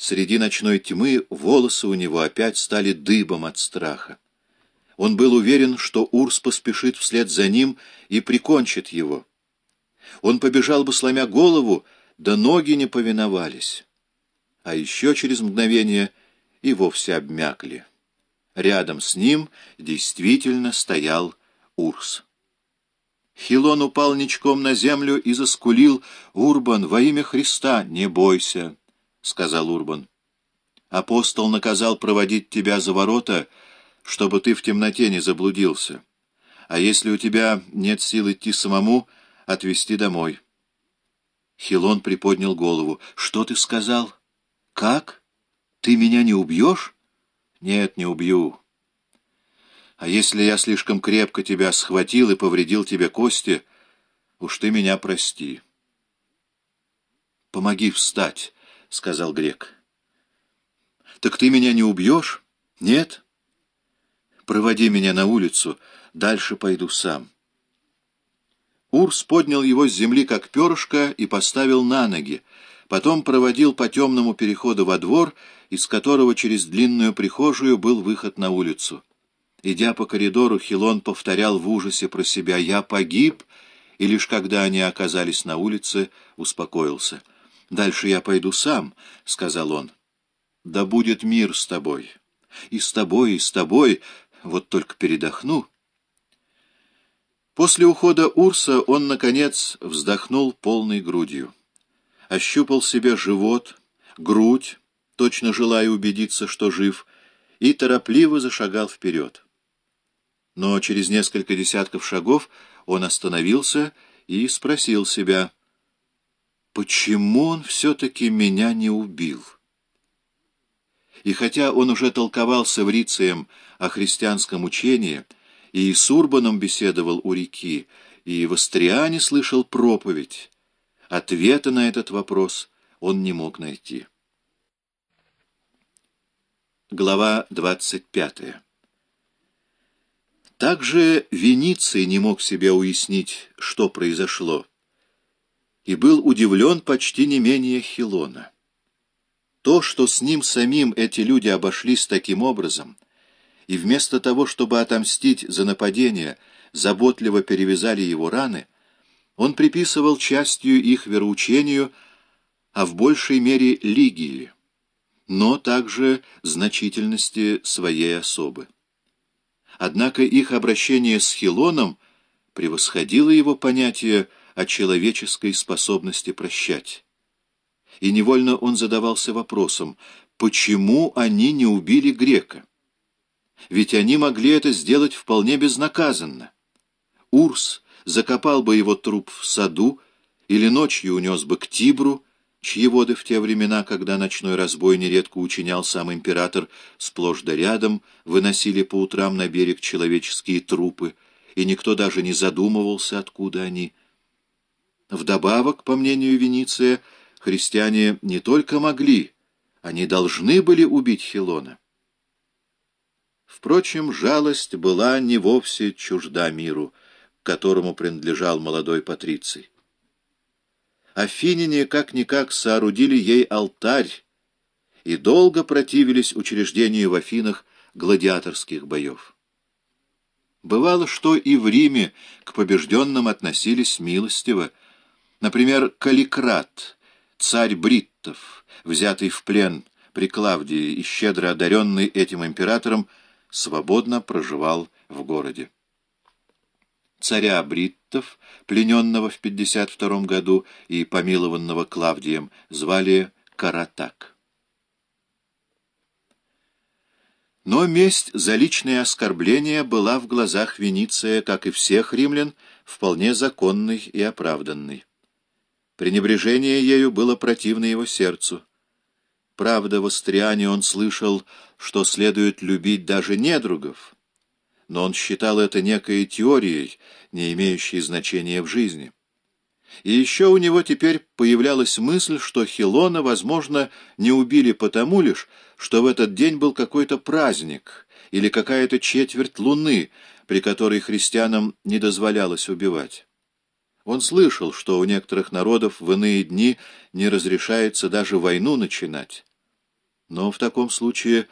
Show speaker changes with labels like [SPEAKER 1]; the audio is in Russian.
[SPEAKER 1] Среди ночной тьмы волосы у него опять стали дыбом от страха. Он был уверен, что Урс поспешит вслед за ним и прикончит его. Он побежал бы, сломя голову, да ноги не повиновались. А еще через мгновение и вовсе обмякли. Рядом с ним действительно стоял Урс. Хилон упал ничком на землю и заскулил. «Урбан, во имя Христа, не бойся!» — сказал Урбан. «Апостол наказал проводить тебя за ворота, чтобы ты в темноте не заблудился. А если у тебя нет сил идти самому, отвезти домой». Хилон приподнял голову. «Что ты сказал? Как? Ты меня не убьешь?» «Нет, не убью. А если я слишком крепко тебя схватил и повредил тебе кости, уж ты меня прости. — Помоги встать, — сказал грек. — Так ты меня не убьешь? Нет? Проводи меня на улицу, дальше пойду сам. Урс поднял его с земли, как перышко, и поставил на ноги, потом проводил по темному переходу во двор, из которого через длинную прихожую был выход на улицу. Идя по коридору, Хилон повторял в ужасе про себя «Я погиб», и лишь когда они оказались на улице, успокоился. «Дальше я пойду сам», — сказал он. «Да будет мир с тобой. И с тобой, и с тобой. Вот только передохну». После ухода Урса он, наконец, вздохнул полной грудью. Ощупал себе живот, грудь, точно желая убедиться, что жив, и торопливо зашагал вперед но через несколько десятков шагов он остановился и спросил себя, почему он все-таки меня не убил? И хотя он уже толковал с Эврицием о христианском учении, и с Урбаном беседовал у реки, и в Астриане слышал проповедь, ответа на этот вопрос он не мог найти. Глава двадцать пятая также Вениций не мог себе уяснить, что произошло, и был удивлен почти не менее Хилона. То, что с ним самим эти люди обошлись таким образом, и вместо того, чтобы отомстить за нападение, заботливо перевязали его раны, он приписывал частью их вероучению, а в большей мере Лигии, но также значительности своей особы. Однако их обращение с Хилоном превосходило его понятие о человеческой способности прощать. И невольно он задавался вопросом, почему они не убили грека? Ведь они могли это сделать вполне безнаказанно. Урс закопал бы его труп в саду или ночью унес бы к Тибру, чьи воды в те времена, когда ночной разбой нередко учинял сам император, сплошь да рядом выносили по утрам на берег человеческие трупы, и никто даже не задумывался, откуда они. Вдобавок, по мнению Вениция, христиане не только могли, они должны были убить Хилона. Впрочем, жалость была не вовсе чужда миру, которому принадлежал молодой Патриций. Афиняне как-никак соорудили ей алтарь и долго противились учреждению в Афинах гладиаторских боев. Бывало, что и в Риме к побежденным относились милостиво. Например, Каликрат, царь бриттов, взятый в плен при Клавдии и щедро одаренный этим императором, свободно проживал в городе царя бриттов, плененного в 52 году и помилованного Клавдием, звали Каратак. Но месть за личное оскорбление была в глазах Вениция, как и всех римлян, вполне законной и оправданной. Пренебрежение ею было противно его сердцу. Правда, в Астриане он слышал, что следует любить даже недругов, но он считал это некой теорией, не имеющей значения в жизни. И еще у него теперь появлялась мысль, что Хилона, возможно, не убили потому лишь, что в этот день был какой-то праздник или какая-то четверть луны, при которой христианам не дозволялось убивать. Он слышал, что у некоторых народов в иные дни не разрешается даже войну начинать. Но в таком случае